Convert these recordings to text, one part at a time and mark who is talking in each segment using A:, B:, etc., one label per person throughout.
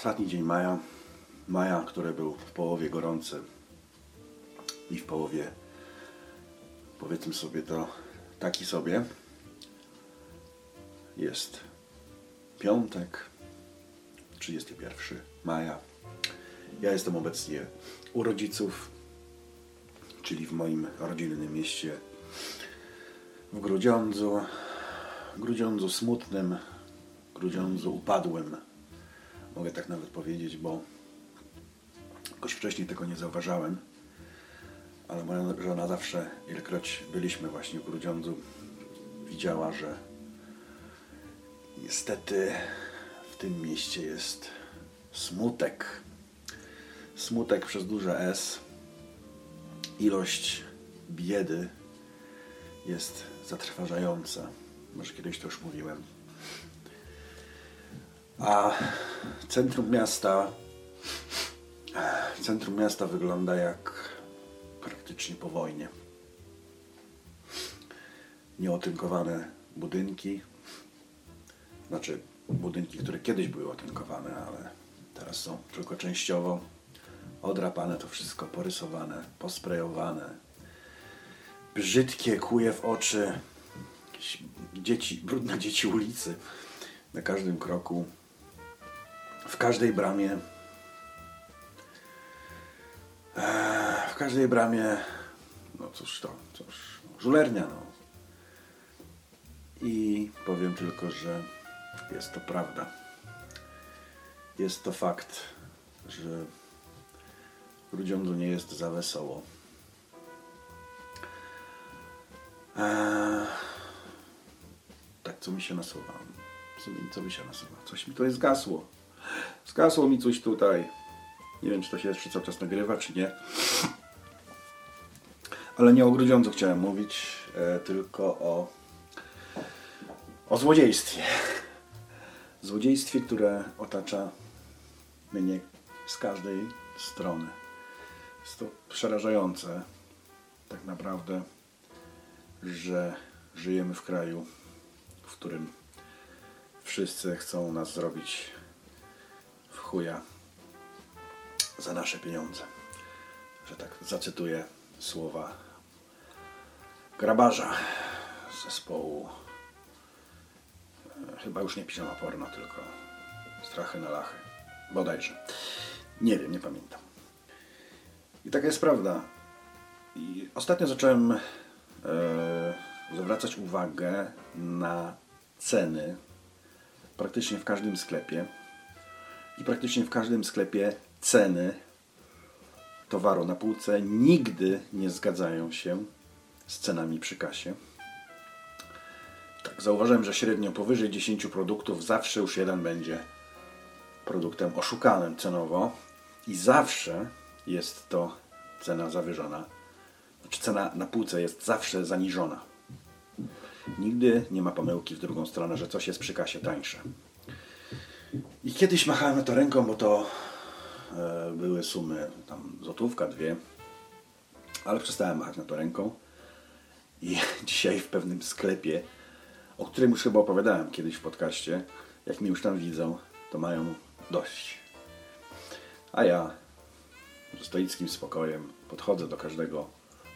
A: Ostatni dzień maja. Maja, który był w połowie gorący i w połowie, powiedzmy sobie to, taki sobie. Jest piątek, 31 maja. Ja jestem obecnie u rodziców, czyli w moim rodzinnym mieście w Grudziądzu. Grudziądzu smutnym, Grudziądzu upadłym Mogę tak nawet powiedzieć, bo jakoś wcześniej tego nie zauważałem. Ale moja żona zawsze, ilekroć byliśmy właśnie w Grudziądzu, widziała, że niestety w tym mieście jest smutek. Smutek przez duże S. Ilość biedy jest zatrważająca. Może kiedyś to już mówiłem. A centrum miasta centrum miasta wygląda jak praktycznie po wojnie. Nieotynkowane budynki, znaczy budynki, które kiedyś były otynkowane, ale teraz są tylko częściowo odrapane, to wszystko porysowane, posprejowane. Brzydkie, kuje w oczy, dzieci, brudne dzieci ulicy na każdym kroku w każdej bramie w każdej bramie no cóż to, cóż, żulernia no. I powiem tylko, że jest to prawda. Jest to fakt, że w Grudziądzu nie jest za wesoło. Eee, tak, co mi się nasuwa? Co mi, co mi się nasuwa? Coś mi to jest zgasło. Zgasło mi coś tutaj. Nie wiem, czy to się jeszcze cały czas nagrywa, czy nie. Ale nie o Grudziądzu chciałem mówić, e, tylko o, o złodziejstwie. Złodziejstwie, które otacza mnie z każdej strony. Jest to przerażające tak naprawdę, że żyjemy w kraju, w którym wszyscy chcą nas zrobić chuja za nasze pieniądze. Że tak zacytuję słowa grabarza zespołu e, chyba już nie piżama porno, tylko strachy na lachy. Bodajże. Nie wiem, nie pamiętam. I taka jest prawda. I ostatnio zacząłem e, zwracać uwagę na ceny praktycznie w każdym sklepie i praktycznie w każdym sklepie ceny towaru na półce nigdy nie zgadzają się z cenami przy kasie. Tak, zauważyłem, że średnio powyżej 10 produktów zawsze już jeden będzie produktem oszukanym cenowo i zawsze jest to cena zawyżona. Znaczy cena na półce jest zawsze zaniżona. Nigdy nie ma pomyłki w drugą stronę, że coś jest przy kasie tańsze. I kiedyś machałem to ręką, bo to były sumy tam złotówka, dwie, ale przestałem machać na to ręką. I dzisiaj w pewnym sklepie, o którym już chyba opowiadałem kiedyś w podcaście, jak mnie już tam widzą, to mają dość. A ja z stoickim spokojem podchodzę do każdego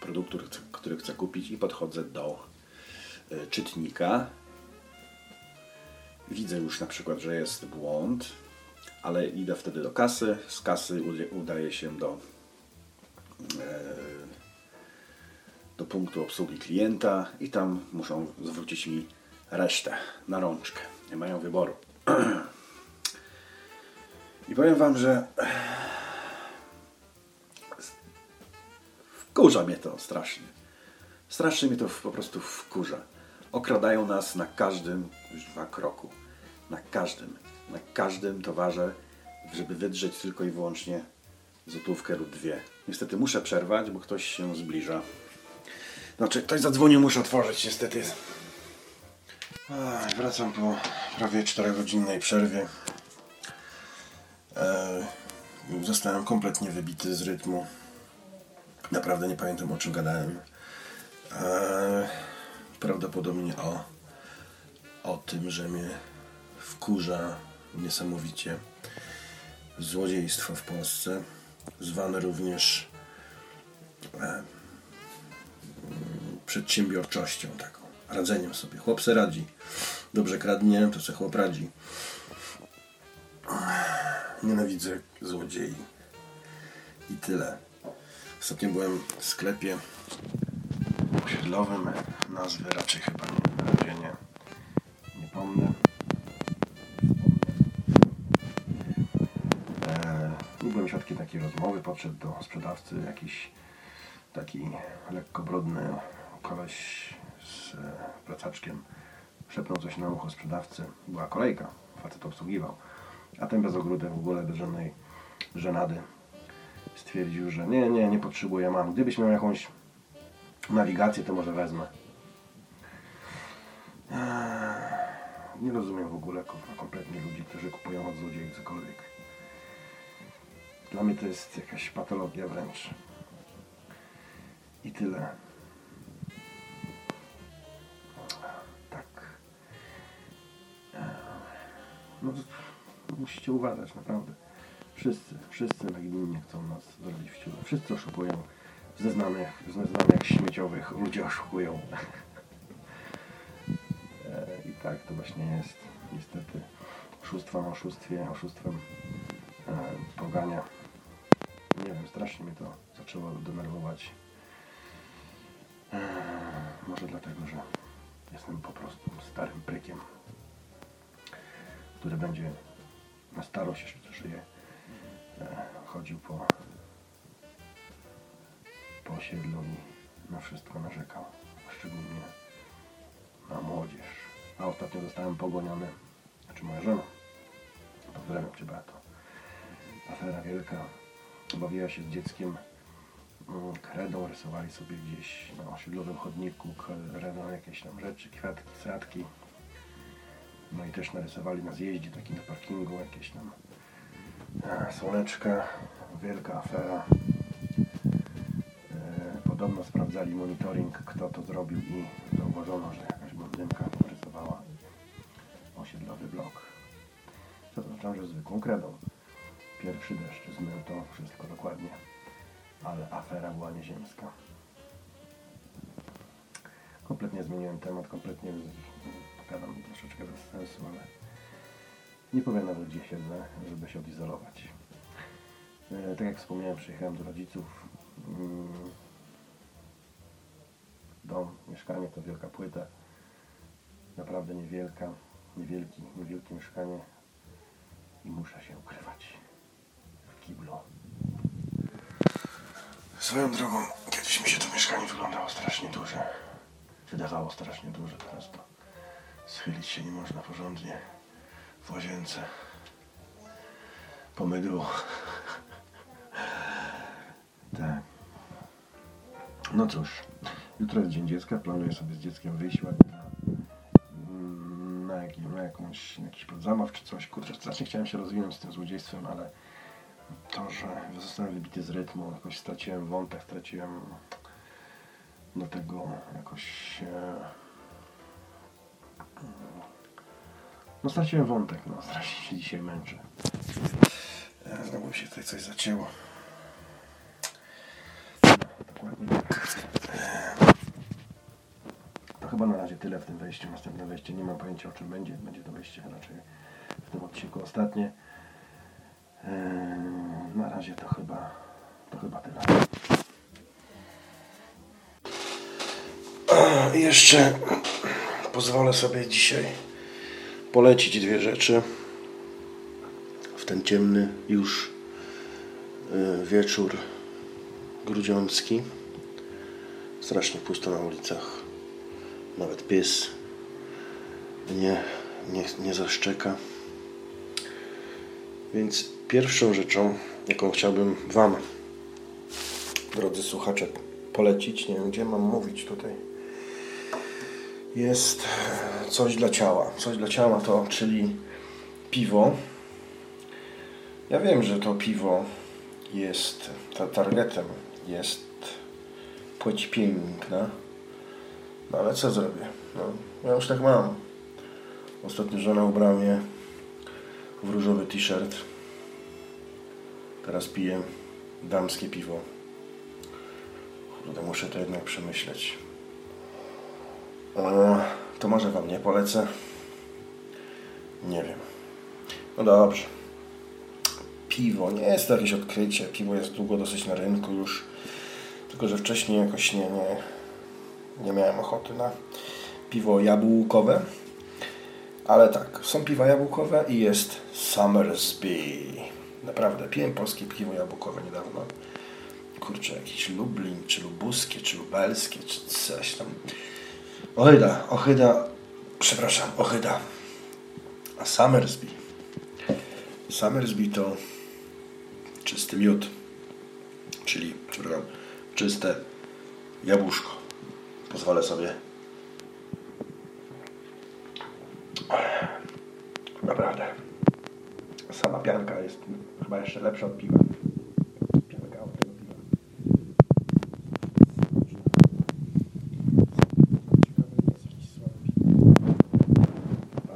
A: produktu, który chcę kupić i podchodzę do e, czytnika widzę już na przykład, że jest błąd, ale idę wtedy do kasy, z kasy udaję się do, e, do punktu obsługi klienta i tam muszą zwrócić mi resztę na rączkę. Nie mają wyboru. I powiem Wam, że wkurza mnie to strasznie. Strasznie mnie to po prostu wkurza. Okradają nas na każdym dwa kroku na każdym, na każdym towarze, żeby wydrzeć tylko i wyłącznie złotówkę lub dwie. Niestety muszę przerwać, bo ktoś się zbliża. Znaczy, ktoś zadzwonił, muszę otworzyć, niestety. Wracam po prawie 4-godzinnej przerwie. E, zostałem kompletnie wybity z rytmu. Naprawdę nie pamiętam o czym gadałem. Prawdopodobnie o, o tym, że mnie wkurza niesamowicie złodziejstwo w Polsce, zwane również e, przedsiębiorczością taką, radzeniem sobie. Chłop se radzi. Dobrze kradnie, to se chłop radzi. Nienawidzę złodziei. I tyle. Ostatnio byłem w sklepie osiedlowym. Nazwy raczej chyba nie, nie, nie pomnę. Rozmowy. Podszedł do sprzedawcy jakiś taki lekko brudny koleś z e, plecaczkiem. Szepnął coś na ucho sprzedawcy. Była kolejka. Facet obsługiwał. A ten bez ogródek w ogóle, bez żadnej żenady stwierdził, że nie, nie, nie potrzebuję, mam. Gdybyś miał jakąś nawigację, to może wezmę. Eee, Nie rozumiem w ogóle kompletnie ludzi, którzy kupują od złodziei cokolwiek. Dla mnie to jest jakaś patologia wręcz. I tyle. Tak. No musicie uważać, naprawdę. Wszyscy, wszyscy nagminnie chcą nas zrobić w ciule. Wszyscy oszukują. Ze znanych, ze znanych śmieciowych ludzie oszukują. E, I tak to właśnie jest. Niestety oszustwo na oszustwie, oszustwem e, pogania. Nie wiem, strasznie mnie to zaczęło denerwować. E, może dlatego, że jestem po prostu starym prykiem, który będzie na starość jeszcze żyje e, chodził po, po osiedlu i na wszystko narzekał, szczególnie na młodzież. A ostatnio zostałem pogoniony, znaczy moja żona, pozdrawiam Cię Beato, afera wielka, bawiła się z dzieckiem mm, kredą, rysowali sobie gdzieś na osiedlowym chodniku kredą jakieś tam rzeczy, kwiatki, sadki. No i też narysowali na zjeździe, taki na parkingu, jakieś tam e, słoneczka, wielka afera. E, Podobno sprawdzali monitoring, kto to zrobił i zauważono, że jakaś blondynka rysowała osiedlowy blok. Co oznacza, że zwykłą kredą. Pierwszy deszcz zmył to wszystko dokładnie, ale afera była nieziemska. Kompletnie zmieniłem temat, kompletnie z- gadam troszeczkę bez sensu, ale nie powiem nawet gdzie siedzę, żeby się odizolować. E, tak jak wspomniałem, przyjechałem do rodziców. Mm, Dom, mieszkanie to wielka płyta. Naprawdę niewielka, niewielki, niewielkie mieszkanie. I muszę się ukrywać kiblu. Swoją drogą, kiedyś mi się to mieszkanie wyglądało strasznie duże. Wydawało strasznie duże, teraz to schylić się nie można porządnie w łazience. Pomydło. tak. No cóż, jutro jest Dzień Dziecka, planuję sobie z dzieckiem wyjść ładnie na, na, jaki, na, jakąś, jakiś podzabaw czy coś. Kurczę, strasznie chciałem się rozwinąć z tym złodziejstwem, ale to, że zostałem wybity z rytmu, jakoś straciłem wątek, straciłem do tego jakoś... No straciłem wątek, no strasznie się dzisiaj męczę. E, Znowu się tutaj coś zacięło. No, dokładnie tak. E, To chyba na razie tyle w tym wejściu. Następne wejście nie mam pojęcia o czym będzie. Będzie to wejście raczej w tym odcinku ostatnie. E, Na razie to chyba to chyba tyle. A, Jeszcze pozwolę sobie dzisiaj polecić dwie rzeczy w ten ciemny już y, wieczór grudziącki. Strasznie pusto na ulicach. Nawet pies nie, nie, nie zaszczeka. Więc pierwszą rzeczą jaką chciałbym Wam, drodzy słuchacze, polecić. Nie wiem, gdzie mam mówić tutaj. Jest coś dla ciała. Coś dla ciała to, czyli piwo. Ja wiem, że to piwo jest ta targetem, jest płeć piękna. No ale co zrobię? No, ja już tak mam. Ostatnio żona ubrała mnie w różowy t-shirt. Teraz piję damskie piwo. Kurde, muszę to jednak przemyśleć. O, to może Wam nie polecę. Nie wiem. No dobrze. Piwo. Nie jest to jakieś odkrycie. Piwo jest długo dosyć na rynku już. Tylko, że wcześniej jakoś nie, nie, nie miałem ochoty na piwo jabłkowe. Ale tak, są piwa jabłkowe i jest Summersby. Naprawdę, piłem polskie piwo jabłkowe niedawno. Kurczę, jakiś Lublin, czy lubuskie, czy lubelskie, czy coś tam. Ochyda, ochyda, przepraszam, ochyda. A Summersby. Summersby to czysty miód, czyli, przepraszam, czyste jabłuszko. Pozwolę sobie Naprawdę. Sama pianka jest chyba jeszcze lepsza od piwa. Od tego piwa.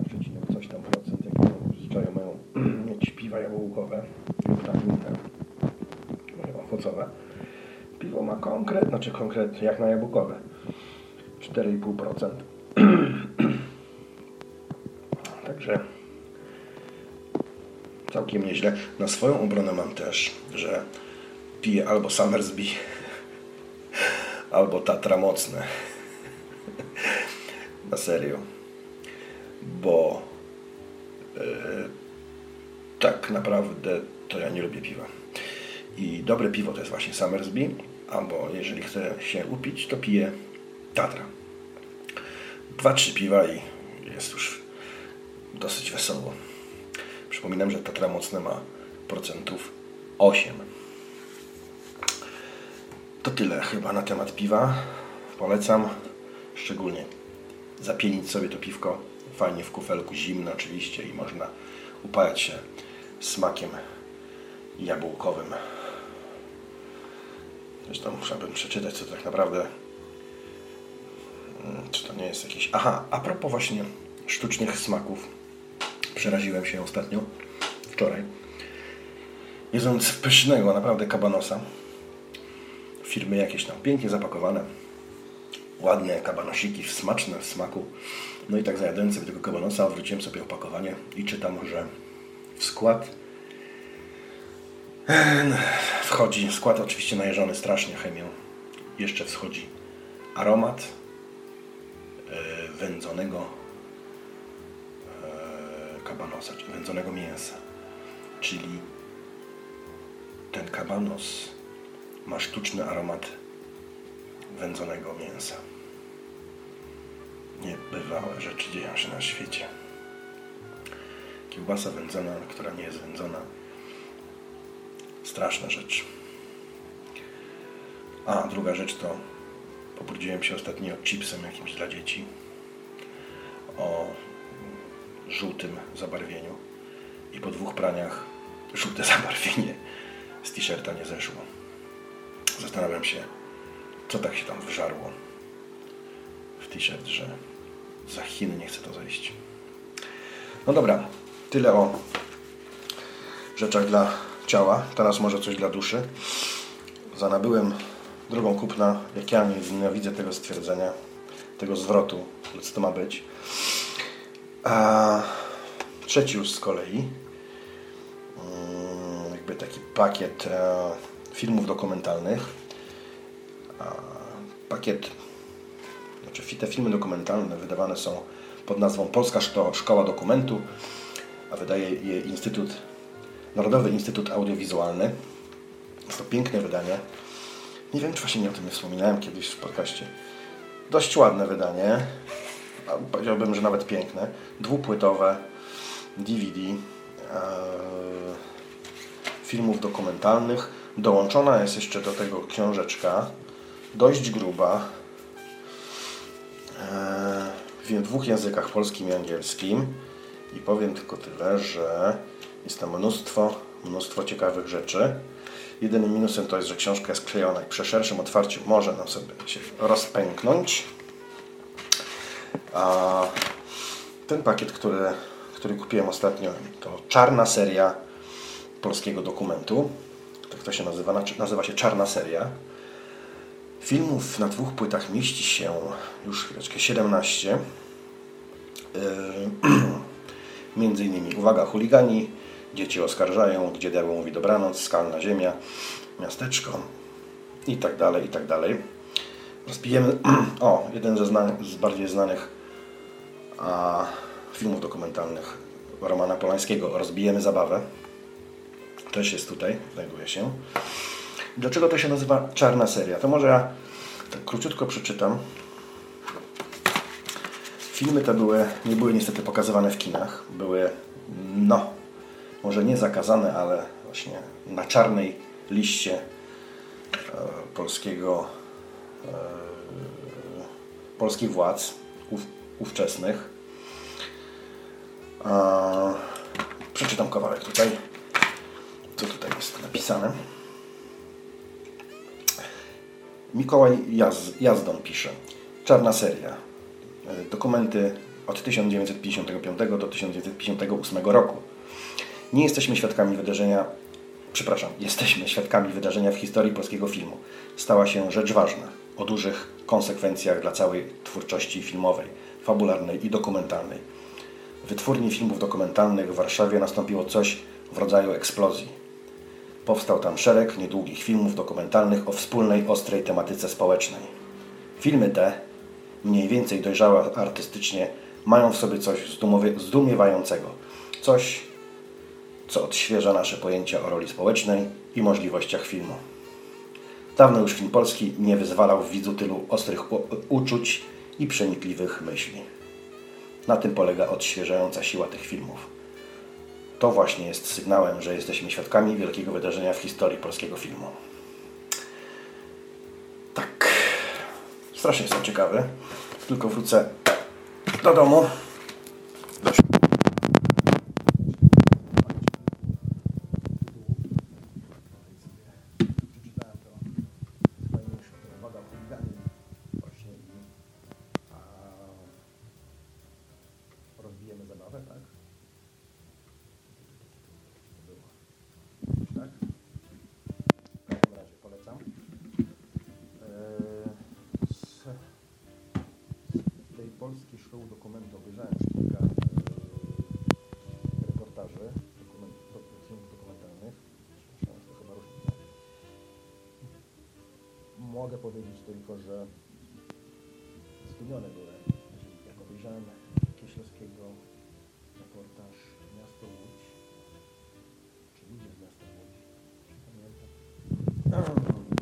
A: A przecinek coś tam procent, jakie zwyczają mają piwa jabłkowe lub tam owocowe. Piwo ma konkretne, znaczy konkretnie jak na jabłkowe. 4,5%. Także całkiem nieźle. Na swoją obronę mam też, że piję albo Summersby, albo Tatra mocne. Na serio. Bo yy, tak naprawdę to ja nie lubię piwa. I dobre piwo to jest właśnie Summersby, albo jeżeli chcę się upić, to piję Tatra. Dwa, trzy piwa i jest już dosyć wesoło. Przypominam, że Tatra Mocne ma procentów 8. To tyle chyba na temat piwa. Polecam szczególnie zapienić sobie to piwko fajnie w kufelku, zimne oczywiście i można upajać się smakiem jabłkowym. Zresztą musiałbym przeczytać, co tak naprawdę mm, czy to nie jest jakieś... Aha, a propos właśnie sztucznych smaków Przeraziłem się ostatnio, wczoraj, jedząc pysznego naprawdę kabanosa. Firmy jakieś tam pięknie zapakowane, ładne kabanosiki, smaczne w smaku. No i tak zajadając sobie tego kabanosa, odwróciłem sobie opakowanie i czytam, że w skład wchodzi, skład oczywiście najeżony strasznie chemią, jeszcze wschodzi aromat e, wędzonego kabanosa, wędzonego mięsa. Czyli ten kabanos ma sztuczny aromat wędzonego mięsa. Niebywałe rzeczy dzieją się na świecie. Kiełbasa wędzona, która nie jest wędzona. Straszna rzecz. A druga rzecz to pobrudziłem się ostatnio chipsem jakimś dla dzieci o żółtym zabarwieniu i po dwóch praniach żółte zabarwienie z t-shirta nie zeszło. Zastanawiam się, co tak się tam wyżarło w t-shirt, że za Chiny nie chce to zejść. No dobra, tyle o rzeczach dla ciała. Teraz może coś dla duszy. Zanabyłem drugą kupna, jak ja nienawidzę tego stwierdzenia, tego zwrotu, co to ma być. A trzeci już z kolei, mm, jakby taki pakiet e, filmów dokumentalnych. Pakiet, znaczy te filmy dokumentalne wydawane są pod nazwą Polska Szkoła Dokumentu, a wydaje je Instytut, Narodowy Instytut Audiowizualny. Jest to piękne wydanie. Nie wiem, czy właśnie nie o tym nie wspominałem kiedyś w podcaście. Dość ładne wydanie powiedziałbym, że nawet piękne, dwupłytowe DVD, e, filmów dokumentalnych. Dołączona jest jeszcze do tego książeczka, dość gruba, w dwóch językach, polskim i angielskim. I powiem tylko tyle, że jest tam mnóstwo, mnóstwo ciekawych rzeczy. Jedynym minusem to jest, że książka jest klejona i przy szerszym otwarciu może nam sobie się rozpęknąć. A ten pakiet, który, który kupiłem ostatnio, to czarna seria polskiego dokumentu. Tak to się nazywa, nazywa się czarna seria. Filmów na dwóch płytach mieści się już chwileczkę 17. Yy, między innymi Uwaga, chuligani, Dzieci oskarżają, Gdzie diabeł mówi dobranoc, Skalna ziemia, Miasteczko i tak dalej, i tak dalej. Rozbijemy, o, jeden ze z bardziej znanych a, filmów dokumentalnych Romana Polańskiego, Rozbijemy zabawę. Też jest tutaj, znajduje się. Dlaczego to się nazywa czarna seria? To może ja tak króciutko przeczytam. Filmy te były, nie były niestety pokazywane w kinach. Były, no, może nie zakazane, ale właśnie na czarnej liście e, polskiego, e, polskich władz ówczesnych. Przeczytam kawałek tutaj. Co tutaj jest napisane? Mikołaj Jaz, Jazdon pisze. Czarna seria. E, dokumenty od 1955 do 1958 roku. Nie jesteśmy świadkami wydarzenia, przepraszam, jesteśmy świadkami wydarzenia w historii polskiego filmu. Stała się rzecz ważna, o dużych konsekwencjach dla całej twórczości filmowej, fabularnej i dokumentalnej. W wytwórni filmów dokumentalnych w Warszawie nastąpiło coś w rodzaju eksplozji Powstał tam szereg niedługich filmów dokumentalnych o wspólnej, ostrej tematyce społecznej. Filmy te, mniej więcej dojrzałe artystycznie, mają w sobie coś zdumiewającego. Coś, co odświeża nasze pojęcia o roli społecznej i możliwościach filmu. Dawno już film polski nie wyzwalał w widzu tylu ostrych uczuć i przenikliwych myśli. Na tym polega odświeżająca siła tych filmów to właśnie jest sygnałem, że jesteśmy świadkami wielkiego wydarzenia w historii polskiego filmu. Tak. Strasznie jestem ciekawy. Tylko wrócę do domu. Mogę powiedzieć tylko, że zdumiony byłem, jak obejrzałem Kieślowskiego reportaż Miasto Łódź, czy ludzie z miasta Łódź, pamiętam,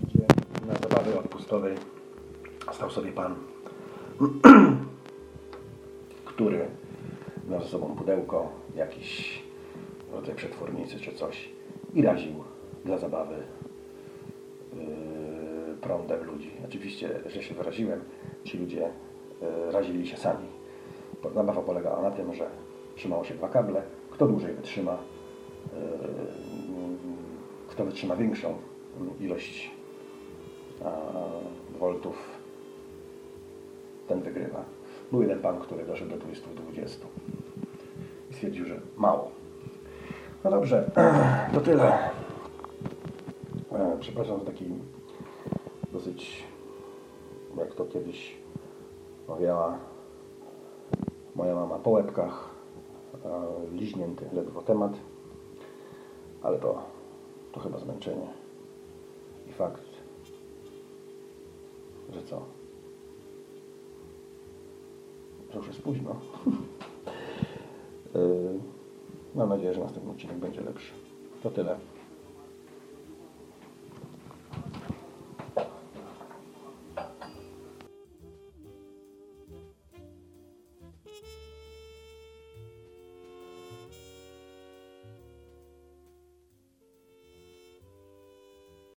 A: gdzie na zabawie odpustowej stał sobie pan który miał ze sobą pudełko, jakiś rodzaj przetwornicy czy coś i raził dla zabawy prądem ludzi. Oczywiście, że się wyraziłem, ci ludzie yy, razili się sami. Zabawa polegała na tym, że trzymało się dwa kable. Kto dłużej wytrzyma, yy, kto wytrzyma większą ilość voltów, ten wygrywa. Był jeden pan, który doszedł do 20-20 i stwierdził, że mało. No dobrze, to tyle. E, przepraszam za taki jak to kiedyś mawiała moja mama, po łebkach, liźnięty ledwo temat, ale to, to chyba zmęczenie i fakt, że co? że już jest późno. Yy, mam nadzieję, że następny odcinek będzie lepszy. To tyle.